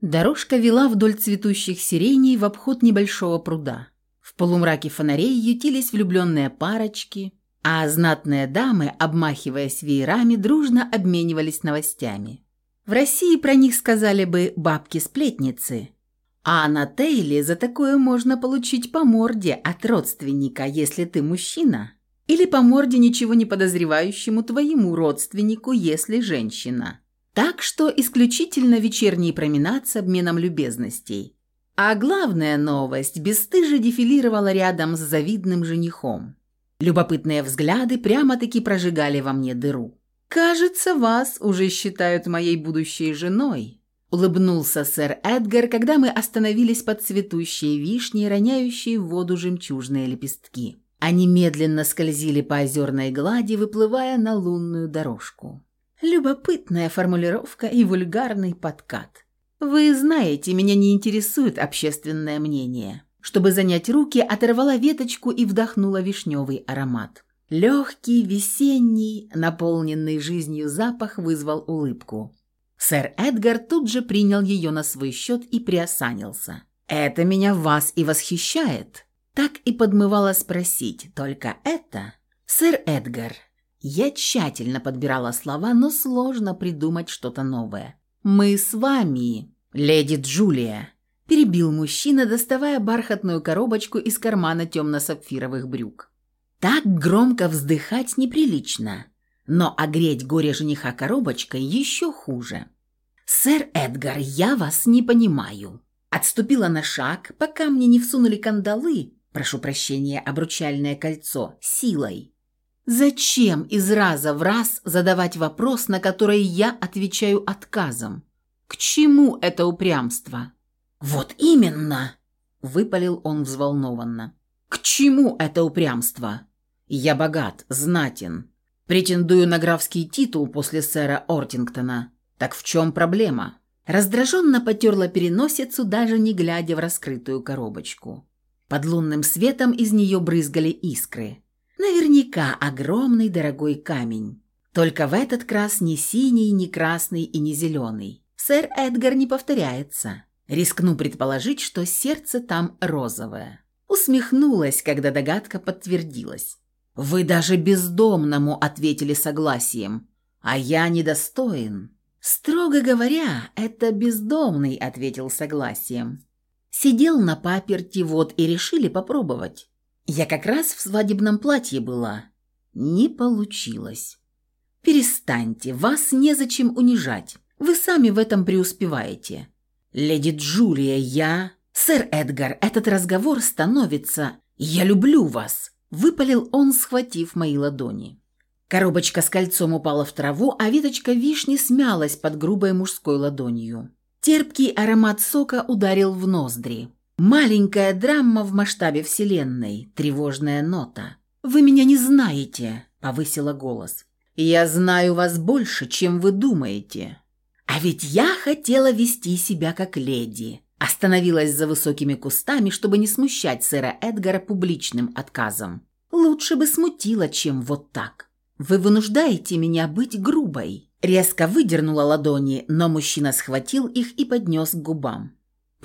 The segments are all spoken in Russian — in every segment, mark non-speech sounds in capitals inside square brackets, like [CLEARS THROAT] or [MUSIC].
Дорожка вела вдоль цветущих сиреней в обход небольшого пруда. В полумраке фонарей ютились влюбленные парочки, а знатные дамы, обмахиваясь веерами, дружно обменивались новостями. В России про них сказали бы «бабки-сплетницы», а на Тейле за такое можно получить по морде от родственника, если ты мужчина, или по морде ничего не подозревающему твоему родственнику, если женщина. Так что исключительно вечерний променад с обменом любезностей. А главная новость бесстыже дефилировала рядом с завидным женихом. Любопытные взгляды прямо-таки прожигали во мне дыру. «Кажется, вас уже считают моей будущей женой», – улыбнулся сэр Эдгар, когда мы остановились под цветущей вишней, роняющей в воду жемчужные лепестки. Они медленно скользили по озерной глади, выплывая на лунную дорожку. Любопытная формулировка и вульгарный подкат. Вы знаете, меня не интересует общественное мнение. Чтобы занять руки, оторвала веточку и вдохнула вишневый аромат. Легкий, весенний, наполненный жизнью запах вызвал улыбку. Сэр Эдгар тут же принял ее на свой счет и приосанился. «Это меня вас и восхищает», так и подмывала спросить, только это? «Сэр Эдгар». Я тщательно подбирала слова, но сложно придумать что-то новое. «Мы с вами, леди Джулия», – перебил мужчина, доставая бархатную коробочку из кармана темно-сапфировых брюк. «Так громко вздыхать неприлично, но огреть горе жениха коробочкой еще хуже». «Сэр Эдгар, я вас не понимаю». Отступила на шаг, пока мне не всунули кандалы, прошу прощения, обручальное кольцо, силой. Зачем из раза в раз задавать вопрос, на который я отвечаю отказом? К чему это упрямство? Вот именно, выпалил он взволнованно. К чему это упрямство? Я богат, знатен, претендую на графский титул после сэра Ортингтона. Так в чем проблема? Раздраженно потерла переносицу, даже не глядя в раскрытую коробочку. Под лунным светом из нее брызгали искры. Наверняка огромный дорогой камень. Только в этот раз ни синий, ни красный и ни зеленый. Сэр Эдгар не повторяется. Рискну предположить, что сердце там розовое. Усмехнулась, когда догадка подтвердилась. «Вы даже бездомному ответили согласием, а я недостоин». «Строго говоря, это бездомный ответил согласием. Сидел на паперти, вот и решили попробовать. Я как раз в свадебном платье была. Не получилось. Перестаньте, вас незачем унижать. Вы сами в этом преуспеваете. Леди Джулия, я... Сэр Эдгар, этот разговор становится... Я люблю вас. Выпалил он, схватив мои ладони. Коробочка с кольцом упала в траву, а веточка вишни смялась под грубой мужской ладонью. Терпкий аромат сока ударил в ноздри. Маленькая драма в масштабе Вселенной, тревожная нота. «Вы меня не знаете», — повысила голос. «Я знаю вас больше, чем вы думаете». «А ведь я хотела вести себя как леди». Остановилась за высокими кустами, чтобы не смущать сэра Эдгара публичным отказом. «Лучше бы смутила, чем вот так. Вы вынуждаете меня быть грубой». Резко выдернула ладони, но мужчина схватил их и поднес к губам.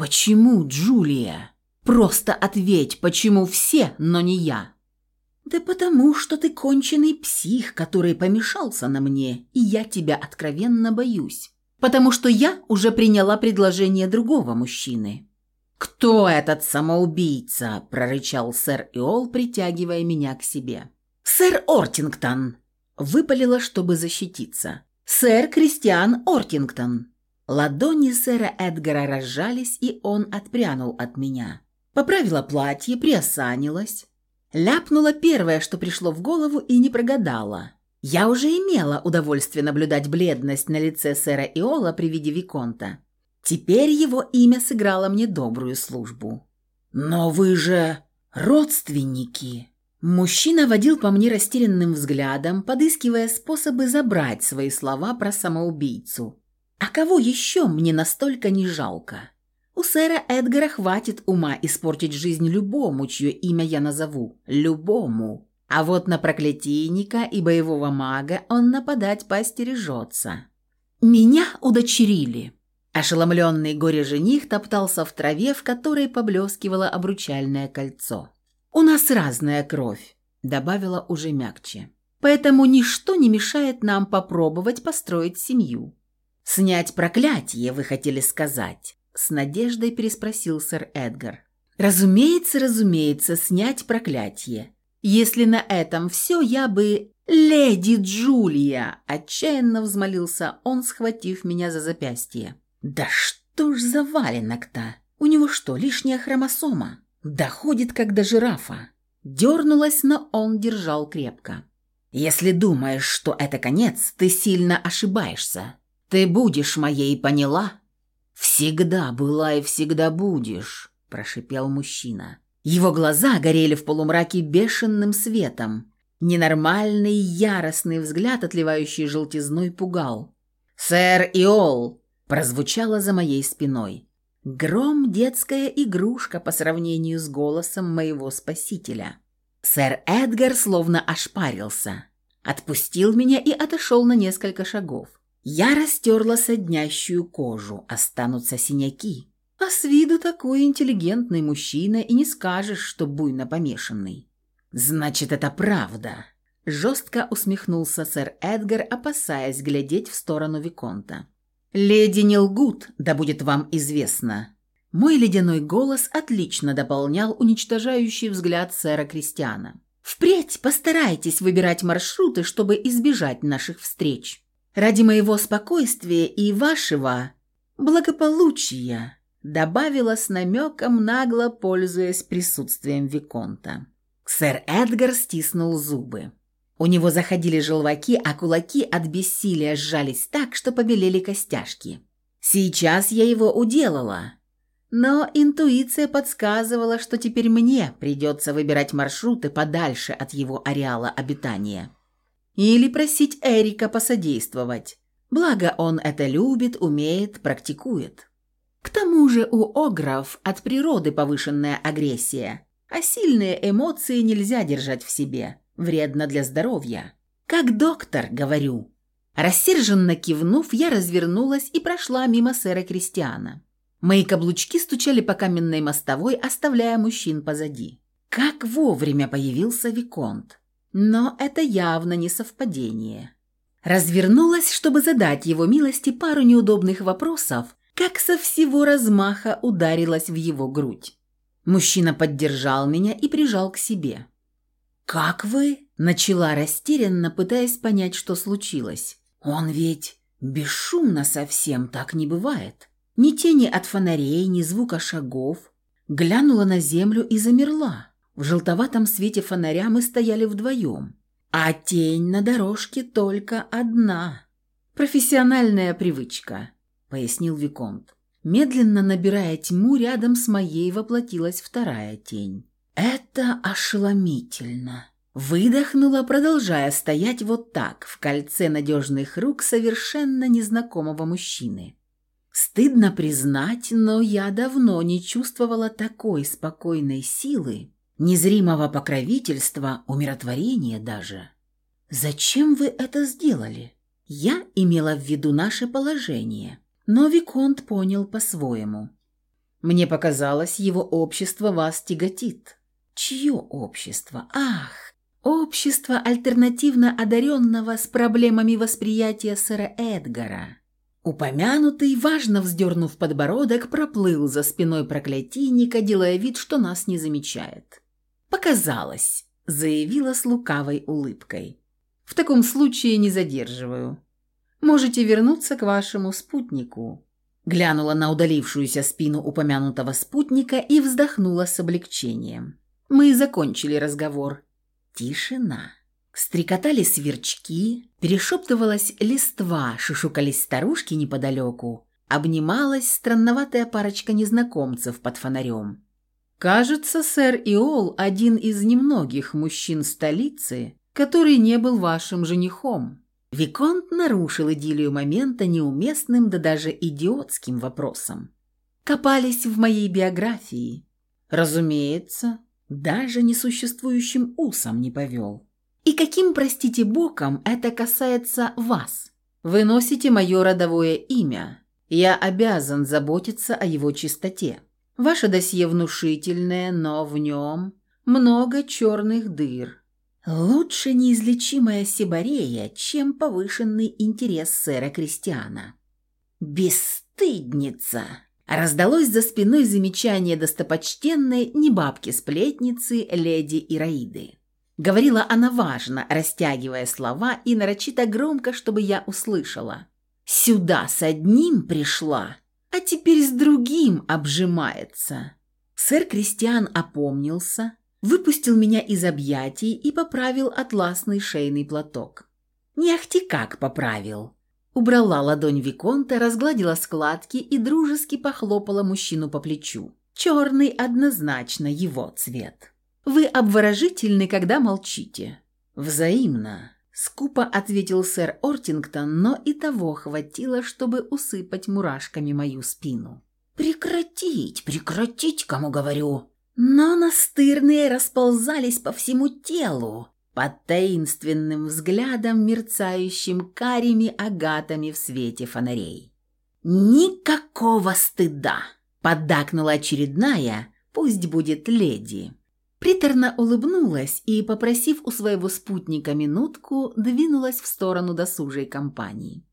«Почему, Джулия? Просто ответь, почему все, но не я?» «Да потому, что ты конченый псих, который помешался на мне, и я тебя откровенно боюсь. Потому что я уже приняла предложение другого мужчины». «Кто этот самоубийца?» – прорычал сэр Иол, притягивая меня к себе. «Сэр Ортингтон!» – выпалила, чтобы защититься сэр Кристиан Ортингтон». Ладони сэра Эдгара разжались, и он отпрянул от меня. Поправила платье, приосанилась. Ляпнула первое, что пришло в голову, и не прогадала. Я уже имела удовольствие наблюдать бледность на лице сэра Иола при виде Виконта. Теперь его имя сыграло мне добрую службу. «Но вы же родственники!» Мужчина водил по мне растерянным взглядом, подыскивая способы забрать свои слова про самоубийцу. А кого еще мне настолько не жалко? У сэра Эдгара хватит ума испортить жизнь любому, чье имя я назову. Любому. А вот на проклятийника и боевого мага он нападать поостережется. Меня удочерили. Ошеломленный горе-жених топтался в траве, в которой поблескивало обручальное кольцо. «У нас разная кровь», — добавила уже мягче. «Поэтому ничто не мешает нам попробовать построить семью». «Снять проклятие, вы хотели сказать?» — с надеждой переспросил сэр Эдгар. «Разумеется, разумеется, снять проклятие. Если на этом все, я бы...» «Леди Джулия!» – отчаянно взмолился он, схватив меня за запястье. «Да что ж за валенок-то? У него что, лишняя хромосома? Доходит, как до жирафа». Дернулась, но он держал крепко. «Если думаешь, что это конец, ты сильно ошибаешься. Ты будешь моей, поняла?» «Всегда была и всегда будешь», – прошипел мужчина. Его глаза горели в полумраке бешеным светом. Ненормальный, яростный взгляд, отливающий желтизной, пугал. «Сэр Иол!» прозвучало за моей спиной. Гром – детская игрушка по сравнению с голосом моего спасителя. Сэр Эдгар словно ошпарился. Отпустил меня и отошел на несколько шагов. Я растерла соднящую кожу, останутся синяки. А с виду такой интеллигентный мужчина и не скажешь, что буйно помешанный. «Значит, это правда», – жестко усмехнулся сэр Эдгар, опасаясь глядеть в сторону Виконта. «Леди не лгут, да будет вам известно». Мой ледяной голос отлично дополнял уничтожающий взгляд сэра Кристиана. «Впредь постарайтесь выбирать маршруты, чтобы избежать наших встреч. Ради моего спокойствия и вашего благополучия», добавила с намеком, нагло пользуясь присутствием Виконта. Сэр Эдгар стиснул зубы. У него заходили желваки, а кулаки от бессилия сжались так, что побелели костяшки. Сейчас я его уделала. Но интуиция подсказывала, что теперь мне придется выбирать маршруты подальше от его ареала обитания. Или просить Эрика посодействовать. Благо он это любит, умеет, практикует. К тому же у огров от природы повышенная агрессия, а сильные эмоции нельзя держать в себе вредно для здоровья. Как доктор, говорю. Рассерженно кивнув, я развернулась и прошла мимо сэра Кристиана. Мои каблучки стучали по каменной мостовой, оставляя мужчин позади. Как вовремя появился Виконт. Но это явно не совпадение. Развернулась, чтобы задать его милости пару неудобных вопросов, как со всего размаха ударилась в его грудь. Мужчина поддержал меня и прижал к себе. «Как вы?» – начала растерянно, пытаясь понять, что случилось. «Он ведь бесшумно совсем так не бывает. Ни тени от фонарей, ни звука шагов. Глянула на землю и замерла. В желтоватом свете фонаря мы стояли вдвоем. А тень на дорожке только одна. «Профессиональная привычка», – пояснил Виконт. Медленно набирая тьму, рядом с моей воплотилась вторая тень. «Это ошеломительно!» Выдохнула, продолжая стоять вот так, в кольце надежных рук совершенно незнакомого мужчины. Стыдно признать, но я давно не чувствовала такой спокойной силы, незримого покровительства, умиротворения даже. «Зачем вы это сделали?» Я имела в виду наше положение, но Виконт понял по-своему. «Мне показалось, его общество вас тяготит». Чье общество? Ах, общество альтернативно одаренного с проблемами восприятия сэра Эдгара. Упомянутый, важно вздернув подбородок, проплыл за спиной проклятийника, делая вид, что нас не замечает. «Показалось», — заявила с лукавой улыбкой. «В таком случае не задерживаю. Можете вернуться к вашему спутнику». Глянула на удалившуюся спину упомянутого спутника и вздохнула с облегчением. Мы закончили разговор. Тишина. Стрекотали сверчки, перешептывалась листва, шушукались старушки неподалеку, обнималась странноватая парочка незнакомцев под фонарем. «Кажется, сэр Иол – один из немногих мужчин столицы, который не был вашим женихом». Виконт нарушил идиллию момента неуместным да даже идиотским вопросом. «Копались в моей биографии». «Разумеется, даже несуществующим усом не повел. И каким, простите боком, это касается вас? Вы носите мое родовое имя, Я обязан заботиться о его чистоте. Ваше досье внушительное, но в нем много черных дыр. Лучше неизлечимая сибарея, чем повышенный интерес сэра Кристиана. «Бесстыдница!» Раздалось за спиной замечание достопочтенной не бабки-сплетницы леди Ираиды. Говорила она важно, растягивая слова и нарочито громко, чтобы я услышала. «Сюда с одним пришла, а теперь с другим обжимается». Сэр Кристиан опомнился, выпустил меня из объятий и поправил атласный шейный платок. Не ахти как поправил. Убрала ладонь Виконта, разгладила складки и дружески похлопала мужчину по плечу. Черный однозначно его цвет. «Вы обворожительны, когда молчите». «Взаимно», — скупо ответил сэр Ортингтон, но и того хватило, чтобы усыпать мурашками мою спину. «Прекратить, прекратить, кому говорю!» Но настырные расползались по всему телу, под таинственным взглядом, мерцающим карими агатами в свете фонарей. «Никакого стыда!» – поддакнула очередная, пусть будет леди. Приторно улыбнулась и, попросив у своего спутника минутку, двинулась в сторону досужей компании.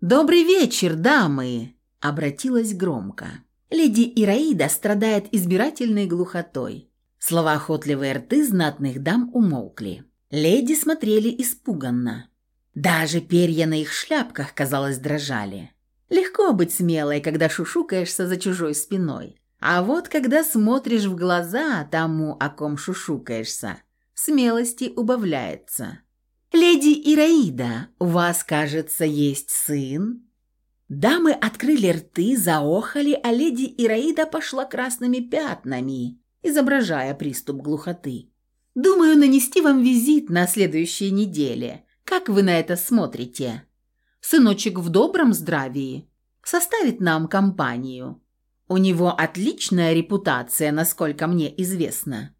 «Добрый вечер, дамы!» – обратилась громко. Леди Ираида страдает избирательной глухотой. Слова охотливые рты знатных дам умолкли. Леди смотрели испуганно. Даже перья на их шляпках, казалось, дрожали. Легко быть смелой, когда шушукаешься за чужой спиной. А вот когда смотришь в глаза тому, о ком шушукаешься, смелости убавляется. «Леди Ираида, у вас, кажется, есть сын?» Дамы открыли рты, заохали, а леди Ираида пошла красными пятнами, изображая приступ глухоты. Думаю нанести вам визит на следующей неделе. Как вы на это смотрите? Сыночек в добром здравии. Составит нам компанию. У него отличная репутация, насколько мне известно.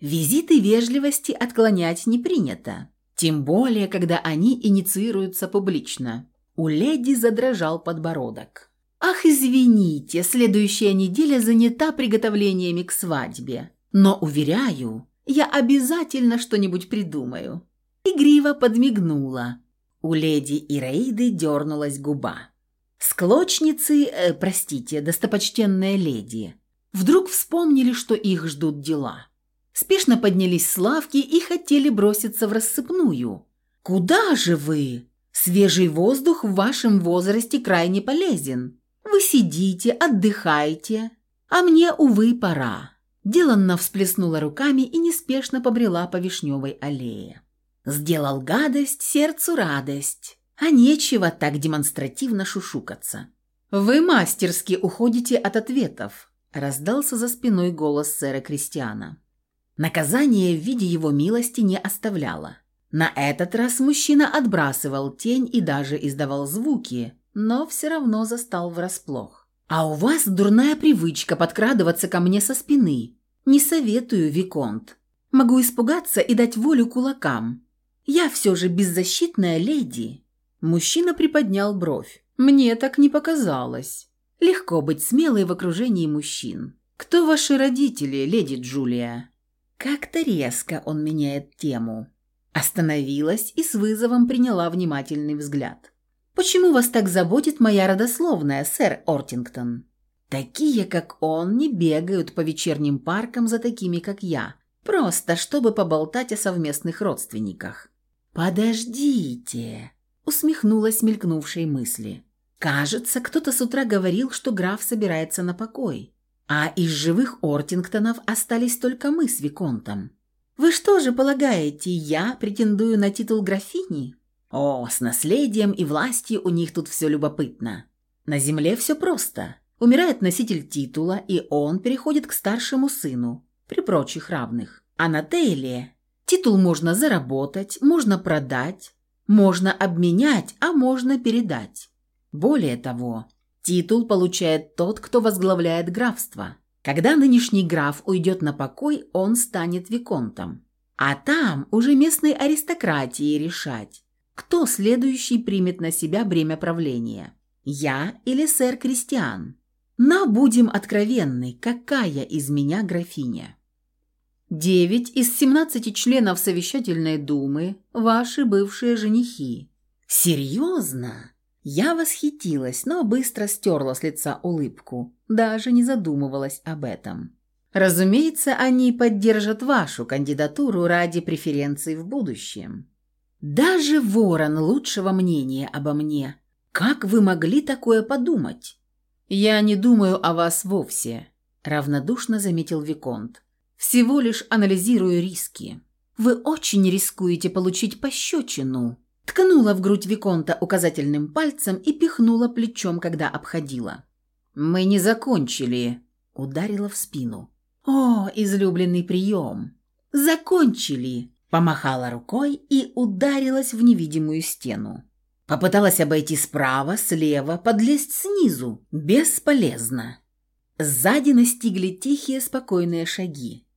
Визиты вежливости отклонять не принято. Тем более, когда они инициируются публично. У леди задрожал подбородок. «Ах, извините, следующая неделя занята приготовлениями к свадьбе. Но, уверяю, я обязательно что-нибудь придумаю». Игриво подмигнула. У леди Ираиды дернулась губа. Склочницы, э, простите, достопочтенная леди, вдруг вспомнили, что их ждут дела. Спешно поднялись с лавки и хотели броситься в рассыпную. «Куда же вы? Свежий воздух в вашем возрасте крайне полезен. Вы сидите, отдыхаете, а мне, увы, пора. Деланно всплеснула руками и неспешно побрела по Вишневой аллее. Сделал гадость, сердцу радость, а нечего так демонстративно шушукаться. «Вы мастерски уходите от ответов», – раздался за спиной голос сэра Кристиана. Наказание в виде его милости не оставляло. На этот раз мужчина отбрасывал тень и даже издавал звуки, но все равно застал врасплох. «А у вас дурная привычка подкрадываться ко мне со спины», не советую, Виконт. Могу испугаться и дать волю кулакам. Я все же беззащитная леди». Мужчина приподнял бровь. «Мне так не показалось. Легко быть смелой в окружении мужчин. Кто ваши родители, леди Джулия?» Как-то резко он меняет тему. Остановилась и с вызовом приняла внимательный взгляд. «Почему вас так заботит моя родословная, сэр Ортингтон?» Такие, как он, не бегают по вечерним паркам за такими, как я, просто чтобы поболтать о совместных родственниках. «Подождите!» – усмехнулась мелькнувшей мысли. «Кажется, кто-то с утра говорил, что граф собирается на покой, а из живых Ортингтонов остались только мы с Виконтом. Вы что же полагаете, я претендую на титул графини? О, с наследием и властью у них тут все любопытно. На земле все просто». Умирает носитель титула, и он переходит к старшему сыну, при прочих равных. А на Тейле титул можно заработать, можно продать, можно обменять, а можно передать. Более того, титул получает тот, кто возглавляет графство. Когда нынешний граф уйдет на покой, он станет виконтом. А там уже местной аристократии решать, кто следующий примет на себя бремя правления. Я или сэр Кристиан? Но будем откровенны, какая из меня графиня? Девять из семнадцати членов совещательной думы – ваши бывшие женихи. Серьезно? Я восхитилась, но быстро стерла с лица улыбку, даже не задумывалась об этом. Разумеется, они поддержат вашу кандидатуру ради преференций в будущем. Даже Ворон лучшего мнения обо мне. Как вы могли такое подумать? Я не думаю о вас вовсе, равнодушно заметил Виконт. Всего лишь анализирую риски. Вы очень рискуете получить пощечину. Ткнула в грудь Виконта указательным пальцем и пихнула плечом, когда обходила. «Мы не закончили», — ударила в спину. «О, излюбленный прием!» «Закончили!» — помахала рукой и ударилась в невидимую стену. Попыталась обойти справа, слева, подлезть снизу. Бесполезно. Сзади настигли тихие, спокойные шаги.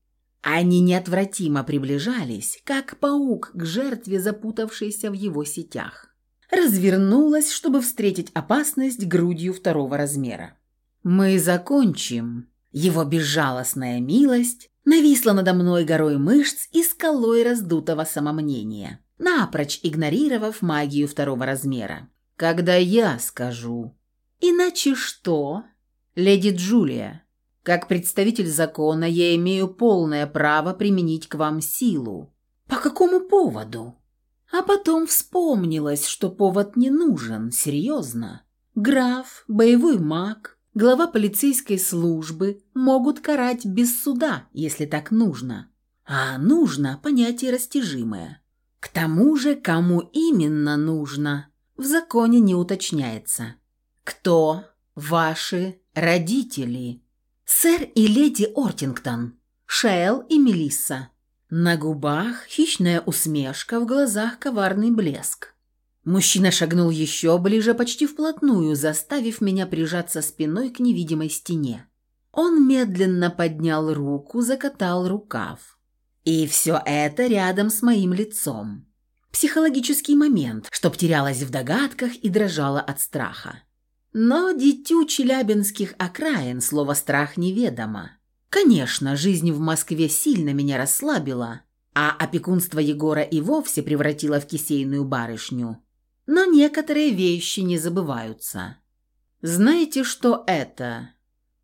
Они неотвратимо приближались, как паук к жертве, запутавшейся в его сетях. Развернулась, чтобы встретить опасность грудью второго размера. «Мы закончим». Его безжалостная милость нависла надо мной горой мышц и скалой раздутого самомнения, напрочь игнорировав магию второго размера. «Когда я скажу». «Иначе что?» «Леди Джулия, как представитель закона я имею полное право применить к вам силу. По какому поводу? А потом вспомнилось, что повод не нужен, серьезно. Граф, боевой маг, глава полицейской службы могут карать без суда, если так нужно. А нужно понятие растяжимое. К тому же, кому именно нужно, в законе не уточняется. Кто ваши родители? Сэр и леди Ортингтон, Шейл и Мелисса. На губах хищная усмешка, в глазах коварный блеск. Мужчина шагнул еще ближе, почти вплотную, заставив меня прижаться спиной к невидимой стене. Он медленно поднял руку, закатал рукав. И все это рядом с моим лицом. Психологический момент, чтоб терялась в догадках и дрожала от страха. Но дитю челябинских окраин слово «страх» неведомо. Конечно, жизнь в Москве сильно меня расслабила, а опекунство Егора и вовсе превратило в кисейную барышню. Но некоторые вещи не забываются. «Знаете, что это?»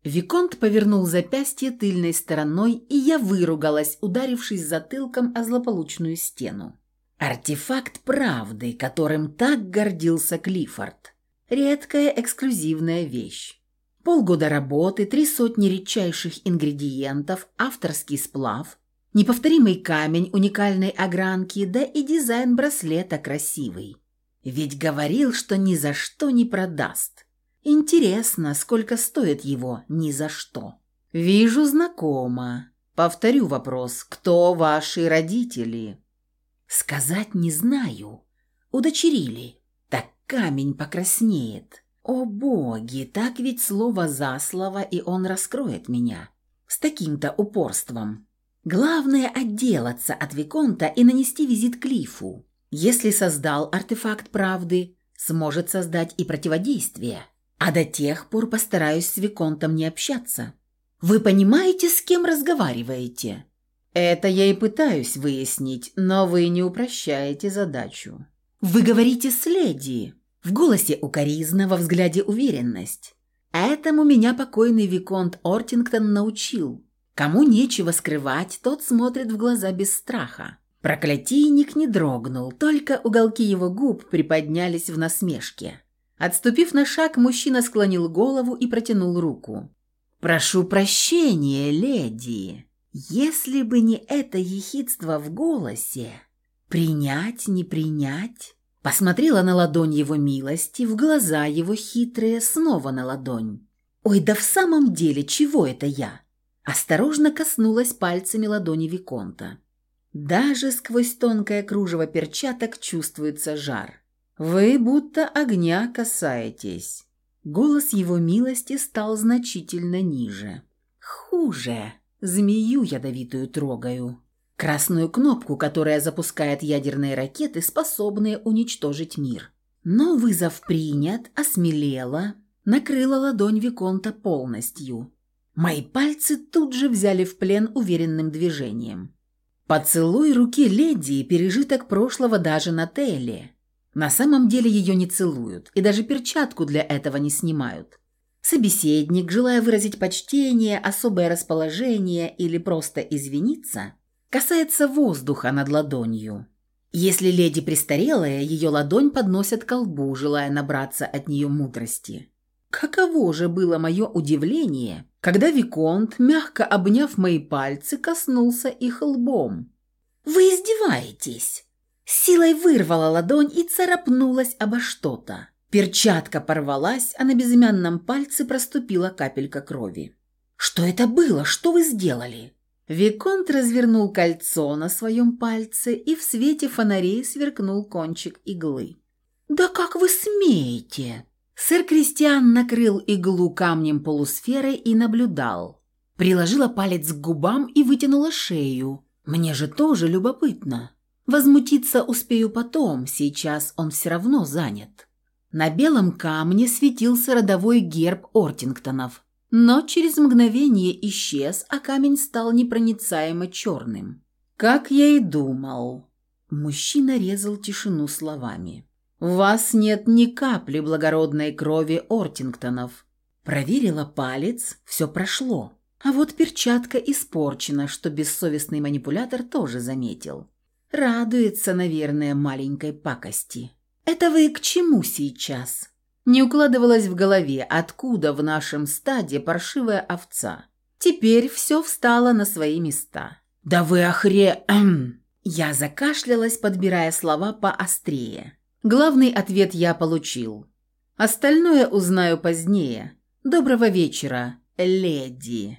Виконт повернул запястье тыльной стороной, и я выругалась, ударившись затылком о злополучную стену. Артефакт правды, которым так гордился Клиффорд. Редкая эксклюзивная вещь. Полгода работы, три сотни редчайших ингредиентов, авторский сплав, неповторимый камень уникальной огранки, да и дизайн браслета красивый. Ведь говорил, что ни за что не продаст. Интересно, сколько стоит его ни за что. Вижу знакомо. Повторю вопрос. Кто ваши родители? Сказать не знаю. Удочерили камень покраснеет. О боги, так ведь слово за слово, и он раскроет меня. С таким-то упорством. Главное отделаться от Виконта и нанести визит Клифу. Если создал артефакт правды, сможет создать и противодействие. А до тех пор постараюсь с Виконтом не общаться. Вы понимаете, с кем разговариваете? Это я и пытаюсь выяснить, но вы не упрощаете задачу. Вы говорите с леди. В голосе укоризна, во взгляде уверенность. Этому меня покойный Виконт Ортингтон научил. Кому нечего скрывать, тот смотрит в глаза без страха. Проклятийник не дрогнул, только уголки его губ приподнялись в насмешке. Отступив на шаг, мужчина склонил голову и протянул руку. «Прошу прощения, леди. Если бы не это ехидство в голосе, принять, не принять...» Посмотрела на ладонь его милости, в глаза его хитрые, снова на ладонь. «Ой, да в самом деле, чего это я?» Осторожно коснулась пальцами ладони Виконта. Даже сквозь тонкое кружево перчаток чувствуется жар. «Вы будто огня касаетесь». Голос его милости стал значительно ниже. «Хуже. Змею ядовитую трогаю. Красную кнопку, которая запускает ядерные ракеты, способные уничтожить мир. Но вызов принят, осмелела, накрыла ладонь Виконта полностью. Мои пальцы тут же взяли в плен уверенным движением. Поцелуй руки леди – пережиток прошлого даже на Теле. На самом деле ее не целуют и даже перчатку для этого не снимают. Собеседник, желая выразить почтение, особое расположение или просто извиниться, касается воздуха над ладонью. Если леди престарелая, ее ладонь подносят к колбу, желая набраться от нее мудрости. Каково же было мое удивление, когда Виконт, мягко обняв мои пальцы, коснулся их лбом. «Вы издеваетесь?» Силой вырвала ладонь и царапнулась обо что-то. Перчатка порвалась, а на безымянном пальце проступила капелька крови. «Что это было? Что вы сделали?» Виконт развернул кольцо на своем пальце и в свете фонарей сверкнул кончик иглы. «Да как вы смеете?» Сэр Кристиан накрыл иглу камнем полусферы и наблюдал. Приложила палец к губам и вытянула шею. «Мне же тоже любопытно. Возмутиться успею потом, сейчас он все равно занят». На белом камне светился родовой герб Ортингтонов – но через мгновение исчез, а камень стал непроницаемо черным. Как я и думал. Мужчина резал тишину словами. «В вас нет ни капли благородной крови Ортингтонов». Проверила палец, все прошло. А вот перчатка испорчена, что бессовестный манипулятор тоже заметил. Радуется, наверное, маленькой пакости. «Это вы к чему сейчас?» Не укладывалось в голове, откуда в нашем стаде паршивая овца. Теперь все встало на свои места. «Да вы охре...» [CLEARS THROAT] Я закашлялась, подбирая слова поострее. Главный ответ я получил. Остальное узнаю позднее. Доброго вечера, леди.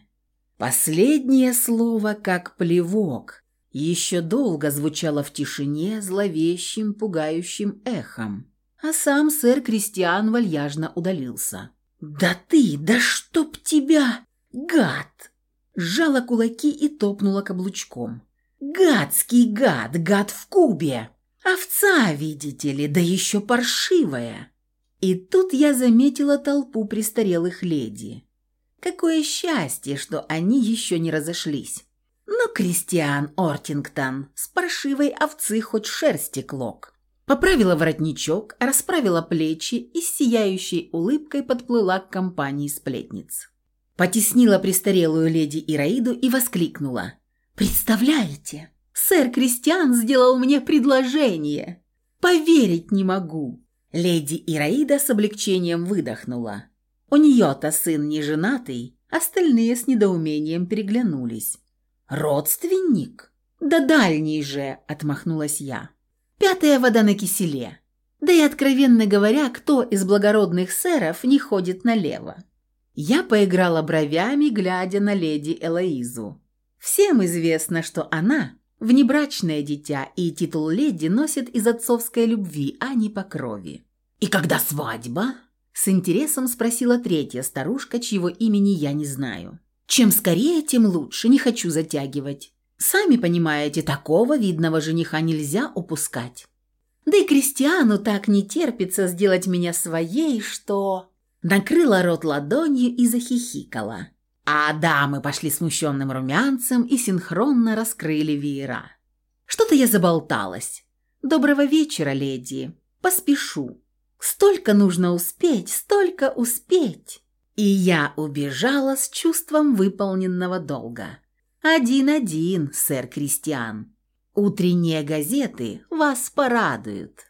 Последнее слово как плевок. Еще долго звучало в тишине зловещим, пугающим эхом а сам сэр Кристиан вальяжно удалился. «Да ты, да чтоб тебя! Гад!» Сжала кулаки и топнула каблучком. «Гадский гад, гад в кубе! Овца, видите ли, да еще паршивая!» И тут я заметила толпу престарелых леди. Какое счастье, что они еще не разошлись. Но Кристиан Ортингтон с паршивой овцы хоть шерсти клок. Поправила воротничок, расправила плечи и с сияющей улыбкой подплыла к компании сплетниц. Потеснила престарелую леди Ираиду и воскликнула. «Представляете, сэр Кристиан сделал мне предложение! Поверить не могу!» Леди Ираида с облегчением выдохнула. У нее-то сын не женатый, остальные с недоумением переглянулись. «Родственник?» «Да дальний же!» – отмахнулась я. Пятая вода на киселе. Да и, откровенно говоря, кто из благородных сэров не ходит налево? Я поиграла бровями, глядя на леди Элоизу. Всем известно, что она – внебрачное дитя, и титул леди носит из отцовской любви, а не по крови. «И когда свадьба?» – с интересом спросила третья старушка, чьего имени я не знаю. «Чем скорее, тем лучше, не хочу затягивать. Сами понимаете, такого видного жениха нельзя упускать. Да и Кристиану так не терпится сделать меня своей, что...» Накрыла рот ладонью и захихикала. А дамы пошли смущенным румянцем и синхронно раскрыли веера. Что-то я заболталась. «Доброго вечера, леди. Поспешу. Столько нужно успеть, столько успеть!» И я убежала с чувством выполненного долга. Один-один, сэр Кристиан. Утренние газеты вас порадуют.